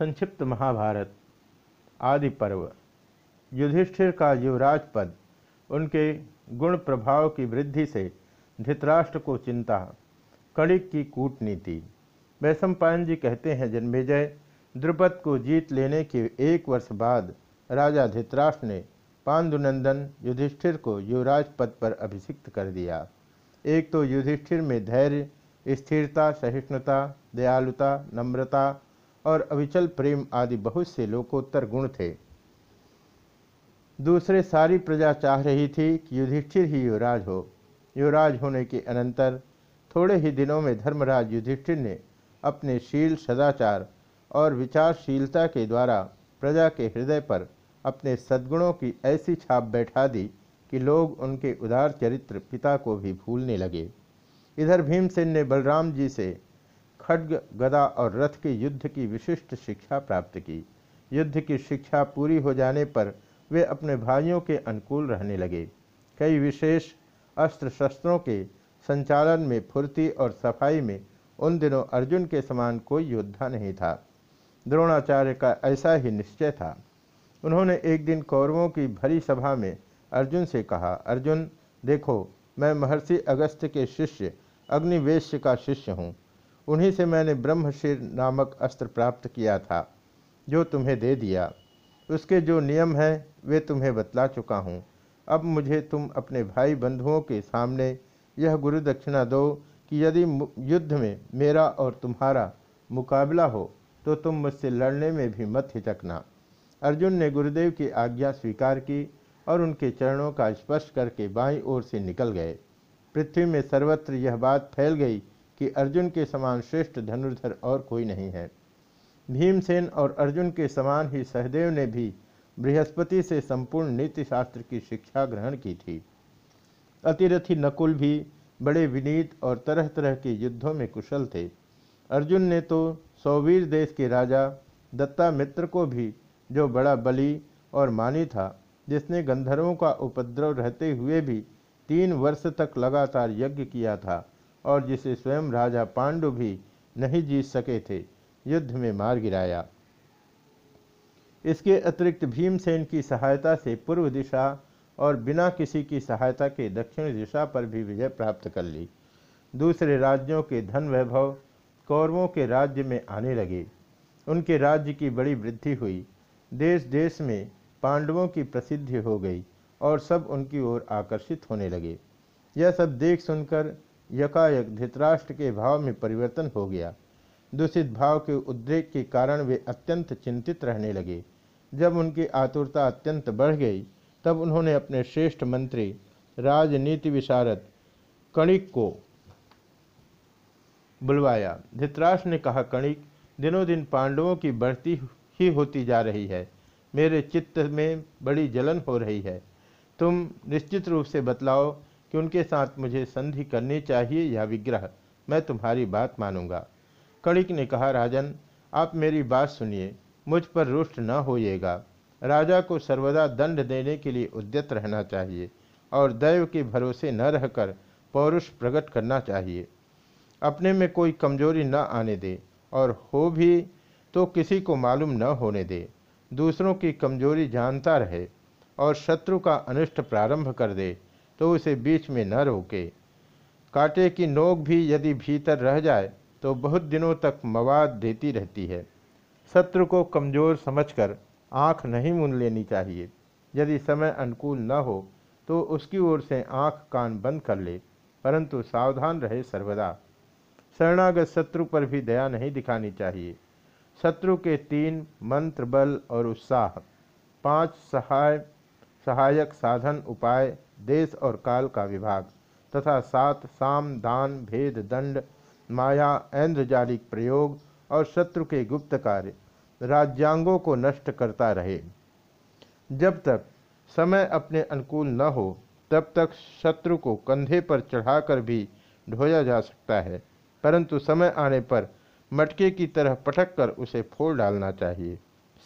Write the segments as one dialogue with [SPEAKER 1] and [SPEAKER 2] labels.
[SPEAKER 1] संक्षिप्त महाभारत, आदि पर्व। युधिष्ठिर का युवराज पद, उनके गुण प्रभाव की वृद्धि से धृतराष्ट्र को चिंता कणिक की कूटनीति। वैशंपायन जी कहते हैं, जन्मेजय, द्रुपद को जीत लेने के एक वर्ष बाद राजा धृतराष्ट्र ने पांडुनंदन युधिष्ठिर को युवराज पद पर अभिषिक्त कर दिया। एक तो युधिष्ठिर में धैर्य, स्थिरता, सहिष्णुता, दयालुता, नम्रता और अविचल प्रेम आदि बहुत से लोकोत्तर गुण थे। दूसरे सारी प्रजा चाह रही थी कि युधिष्ठिर ही युवराज हो। युवराज होने के अनंतर थोड़े ही दिनों में धर्मराज युधिष्ठिर ने अपने शील सदाचार और विचारशीलता के द्वारा प्रजा के हृदय पर अपने सद्गुणों की ऐसी छाप बैठा दी कि लोग उनके उदार चरित्र पिता को भी भूलने लगे। इधर भीमसेन ने बलराम जी से खड्ग, गदा और रथ के युद्ध की विशिष्ट शिक्षा प्राप्त की। युद्ध की शिक्षा पूरी हो जाने पर वे अपने भाइयों के अनुकूल रहने लगे। कई विशेष अस्त्र शस्त्रों के संचालन में फुर्ती और सफ़ाई में उन दिनों अर्जुन के समान कोई योद्धा नहीं था। द्रोणाचार्य का ऐसा ही निश्चय था। उन्होंने एक दिन कौरवों की भरी सभा में अर्जुन से कहा, अर्जुन, देखो, मैं महर्षि अगस्त्य के शिष्य, अग्निवेश्य का शिष्य हूँ। उन्हीं से मैंने ब्रह्मशिर नामक अस्त्र प्राप्त किया था, जो तुम्हें दे दिया। उसके जो नियम हैं, वे तुम्हें बतला चुका हूँ। अब मुझे तुम अपने भाई बंधुओं के सामने यह गुरु दक्षिणा दो कि यदि युद्ध में मेरा और तुम्हारा मुकाबला हो तो तुम मुझसे लड़ने में भी मत हिचकना। अर्जुन ने गुरुदेव की आज्ञा स्वीकार की और उनके चरणों का स्पर्श करके बाईं ओर से निकल गए। पृथ्वी में सर्वत्र यह बात फैल गई कि अर्जुन के समान श्रेष्ठ धनुर्धर और कोई नहीं है। भीमसेन और अर्जुन के समान ही सहदेव ने भी बृहस्पति से संपूर्ण नीति शास्त्र की शिक्षा ग्रहण की थी। अतिरथी नकुल भी बड़े विनीत और तरह तरह के युद्धों में कुशल थे। अर्जुन ने तो सौवीर देश के राजा दत्ता मित्र को भी जो बड़ा बली और मानी था, जिसने गंधर्वों का उपद्रव रहते हुए भी तीन वर्ष तक लगातार यज्ञ किया था। और जिसे स्वयं राजा पांडु भी नहीं जीत सके थे, युद्ध में मार गिराया। इसके अतिरिक्त भीमसेन की सहायता से पूर्व दिशा और बिना किसी की सहायता के दक्षिण दिशा पर भी विजय प्राप्त कर ली। दूसरे राज्यों के धन वैभव कौरवों के राज्य में आने लगे। उनके राज्य की बड़ी वृद्धि हुई। देश देश में पांडवों की प्रसिद्धि हो गई और सब उनकी ओर आकर्षित होने लगे। यह सब देख सुनकर यकायक धृतराष्ट्र के भाव में परिवर्तन हो गया। दूषित भाव के उद्रेक के कारण वे अत्यंत चिंतित रहने लगे। जब उनकी आतुरता अत्यंत बढ़ गई, तब उन्होंने अपने श्रेष्ठ मंत्री, राजनीति विशारद कणिक को बुलवाया। धृतराष्ट्र ने कहा, कणिक दिनों दिन पांडवों की बढ़ती ही होती जा रही है। मेरे चित्त में बड़ी जलन हो रही है। तुम निश्चित रूप से बतलाओ कि उनके साथ मुझे संधि करनी चाहिए या विग्रह मैं तुम्हारी बात मानूँगा। कणिक ने कहा, राजन, आप मेरी बात सुनिए, मुझ पर रुष्ट न होइएगा। राजा को सर्वदा दंड देने के लिए उद्यत रहना चाहिए और दैव के भरोसे न रहकर पौरुष प्रकट करना चाहिए। अपने में कोई कमज़ोरी न आने दे और हो भी तो किसी को मालूम न होने दे। दूसरों की कमज़ोरी जानता रहे और शत्रु का अनिष्ट प्रारंभ कर दे। तो उसे बीच में न रोके। कांटे की नोक भी यदि भीतर रह जाए तो बहुत दिनों तक मवाद देती रहती है। शत्रु को कमज़ोर समझकर आँख नहीं मुन लेनी चाहिए। यदि समय अनुकूल न हो तो उसकी ओर से आँख कान बंद कर ले, परंतु सावधान रहे सर्वदा। शरणागत शत्रु पर भी दया नहीं दिखानी चाहिए। शत्रु के तीन मंत्र बल और उत्साह, पाँच सहाय, सहायक साधन उपाय देश और काल का विभाग, तथा सात साम दान भेद दंड, माया ऐन्द्रजालिक प्रयोग और शत्रु के गुप्त कार्य राज्यांगों को नष्ट करता रहे। जब तक समय अपने अनुकूल न हो, तब तक शत्रु को कंधे पर चढ़ाकर भी ढोया जा सकता है, परंतु समय आने पर मटके की तरह पटक कर उसे फोड़ डालना चाहिए।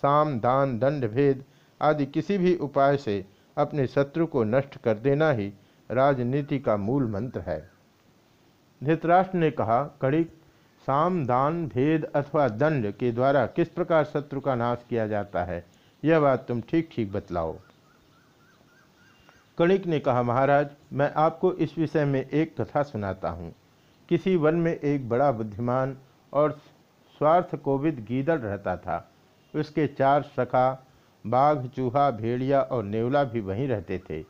[SPEAKER 1] साम दान, दंड भेद आदि किसी भी उपाय से अपने शत्रु को नष्ट कर देना ही राजनीति का मूल मंत्र है। धृतराष्ट्र ने कहा कणिक साम दान भेद अथवा दंड के द्वारा किस प्रकार शत्रु का नाश किया जाता है, यह बात तुम ठीक ठीक बतलाओ। कणिक ने कहा, महाराज, मैं आपको इस विषय में एक कथा सुनाता हूँ। किसी वन में एक बड़ा बुद्धिमान और स्वार्थ कोविद गीदड़ रहता था। उसके चार सखा बाघ, चूहा, भेड़िया और नेवला भी वहीं रहते थे।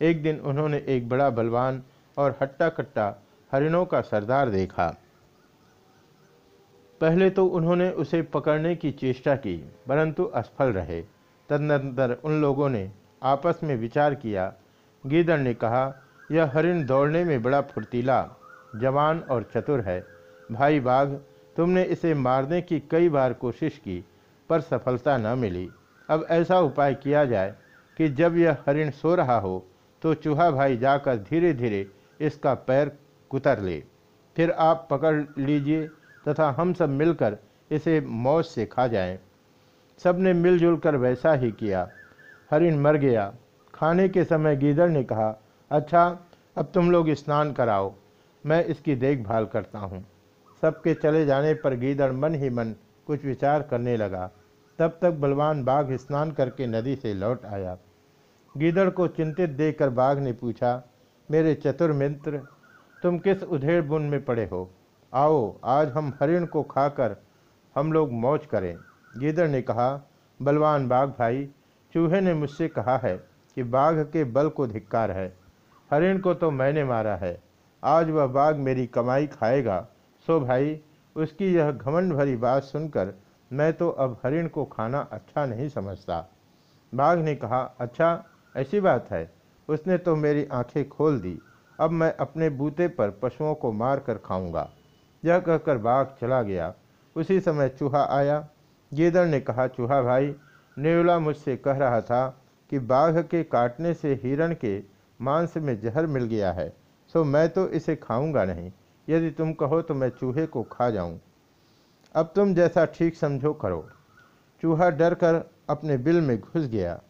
[SPEAKER 1] एक दिन उन्होंने एक बड़ा बलवान और हट्टा कट्टा हरिणों का सरदार देखा। पहले तो उन्होंने उसे पकड़ने की चेष्टा की, परंतु असफल रहे। तदनंतर उन लोगों ने आपस में विचार किया। गीदड़ ने कहा, यह हरिण दौड़ने में बड़ा फुर्तीला, जवान और चतुर है। भाई बाघ, तुमने इसे मारने की कई बार कोशिश की, पर सफलता न मिली। अब ऐसा उपाय किया जाए कि जब यह हरिण सो रहा हो तो चूहा भाई जाकर धीरे धीरे इसका पैर कुतर ले। फिर आप पकड़ लीजिए तथा हम सब मिलकर इसे मौज से खा जाएँ। सबने मिलजुल कर वैसा ही किया। हरिण मर गया। खाने के समय गीदड़ ने कहा अच्छा अब तुम लोग स्नान कराओ। मैं इसकी देखभाल करता हूँ। सबके चले जाने पर गीदड़ मन ही मन कुछ विचार करने लगा। तब तक बलवान बाघ स्नान करके नदी से लौट आया। गीदड़ को चिंतित देखकर बाघ ने पूछा, मेरे चतुर मित्र तुम किस उधेड़ बुन में पड़े हो? आओ, आज हम हरिण को खाकर हम लोग मौज करें। गीदड़ ने कहा, बलवान बाघ भाई, चूहे ने मुझसे कहा है कि बाघ के बल को धिक्कार है। हरिण को तो मैंने मारा है। आज वह बाघ मेरी कमाई खाएगा। सो भाई, उसकी यह घमंड भरी बात सुनकर मैं तो अब हरिण को खाना अच्छा नहीं समझता। बाघ ने कहा अच्छा ऐसी बात है। उसने तो मेरी आँखें खोल दी। अब मैं अपने बूते पर पशुओं को मार कर खाऊँगा। यह कहकर बाघ चला गया। उसी समय चूहा आया। गीदड़ ने कहा, चूहा भाई नेवला मुझसे कह रहा था कि बाघ के काटने से हिरण के मांस में जहर मिल गया है, सो मैं तो इसे खाऊँगा नहीं। यदि तुम कहो तो मैं चूहे को खा जाऊँ। अब तुम जैसा ठीक समझो करो। चूहा डर कर अपने बिल में घुस गया।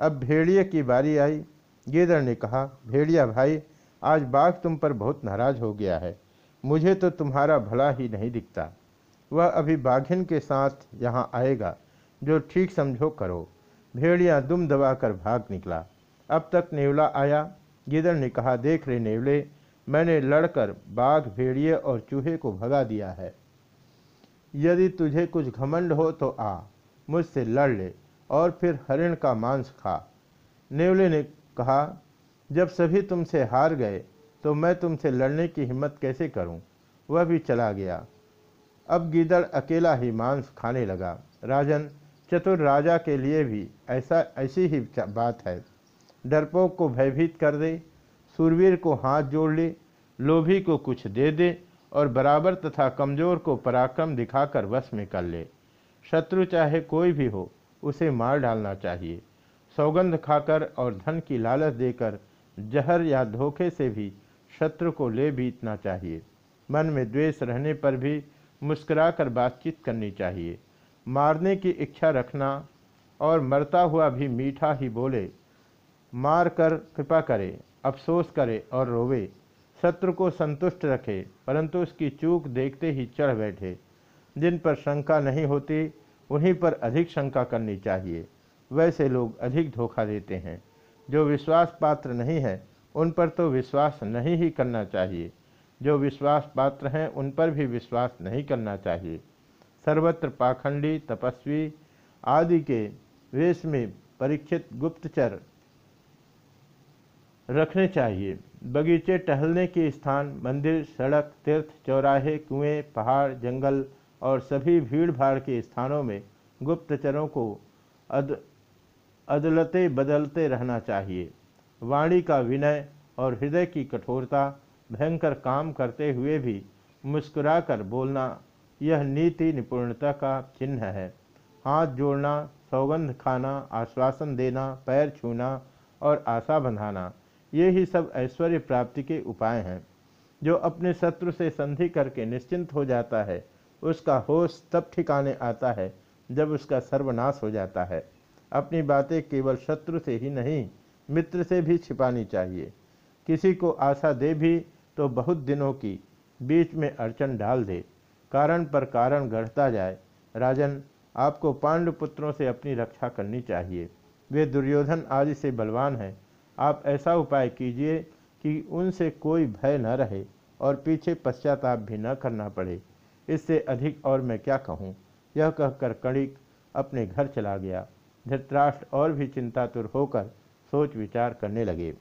[SPEAKER 1] अब भेड़िए की बारी आई। गेदड़ ने कहा, भेड़िया भाई, आज बाघ तुम पर बहुत नाराज़ हो गया है। मुझे तो तुम्हारा भला ही नहीं दिखता। वह अभी बाघिन के साथ यहाँ आएगा, जो ठीक समझो करो। भेड़िया दुम दबाकर भाग निकला। अब तक नेवला आया। गिदड़ ने कहा, देख रहे नेवले, मैंने लड़कर बाघ, भेड़िए और चूहे को भगा दिया है। यदि तुझे कुछ घमंड हो तो आ, मुझसे लड़ ले और फिर हरिण का मांस खा। नेवले ने कहा, जब सभी तुमसे हार गए तो मैं तुमसे लड़ने की हिम्मत कैसे करूँ? वह भी चला गया। अब गिदड़ अकेला ही मांस खाने लगा। राजन, चतुर राजा के लिए भी ऐसा, ऐसी ही बात है। डरपोक को भयभीत कर दे, सूरवीर को हाथ जोड़ ले, लोभी को कुछ दे दे और बराबर तथा कमज़ोर को पराक्रम दिखाकर वश में कर ले। शत्रु चाहे कोई भी हो, उसे मार डालना चाहिए। सौगंध खाकर और धन की लालच देकर, जहर या धोखे से भी शत्रु को ले बीतना चाहिए। मन में द्वेष रहने पर भी मुस्कुराकर बातचीत करनी चाहिए। मारने की इच्छा रखना और मरता हुआ भी मीठा ही बोले, मार कर कृपा करे, अफसोस करे और रोवे। शत्रु को संतुष्ट रखे, परंतु उसकी चूक देखते ही चढ़ बैठे। जिन पर शंका नहीं होती, उन्हीं पर अधिक शंका करनी चाहिए। वैसे लोग अधिक धोखा देते हैं। जो विश्वास पात्र नहीं है, उन पर तो विश्वास नहीं ही करना चाहिए। जो विश्वास पात्र हैं, उन पर भी विश्वास नहीं करना चाहिए। सर्वत्र पाखंडी, तपस्वी आदि के वेश में परीक्षित गुप्तचर रखने चाहिए। बगीचे टहलने के स्थान, मंदिर, सड़क, तीर्थ, चौराहे, कुएँ, पहाड़, जंगल और सभी भीड़ भाड़ के स्थानों में गुप्तचरों को अद, अदलते बदलते रहना चाहिए। वाणी का विनय और हृदय की कठोरता, भयंकर काम करते हुए भी मुस्कुराकर बोलना, यह नीति निपुणता का चिन्ह है। हाथ जोड़ना, सौगंध खाना, आश्वासन देना, पैर छूना और आशा बंधाना ये ही सब ऐश्वर्य प्राप्ति के उपाय हैं। जो अपने शत्रु से संधि करके निश्चिंत हो जाता है, उसका होश तब ठिकाने आता है, जब उसका सर्वनाश हो जाता है। अपनी बातें केवल शत्रु से ही नहीं, मित्र से भी छिपानी चाहिए। किसी को आशा दे भी तो बहुत दिनों की बीच में अड़चन डाल दे। कारण पर कारण गढ़ता जाए। राजन, आपको पांडुपुत्रों से अपनी रक्षा करनी चाहिए। वे दुर्योधन आदि से बलवान हैं। आप ऐसा उपाय कीजिए कि उनसे कोई भय न रहे और पीछे पश्चाताप भी न करना पड़े। इससे अधिक और मैं क्या कहूँ? यह कहकर कणिक अपने घर चला गया। धृतराष्ट्र और भी चिंतातुर होकर सोच विचार करने लगे।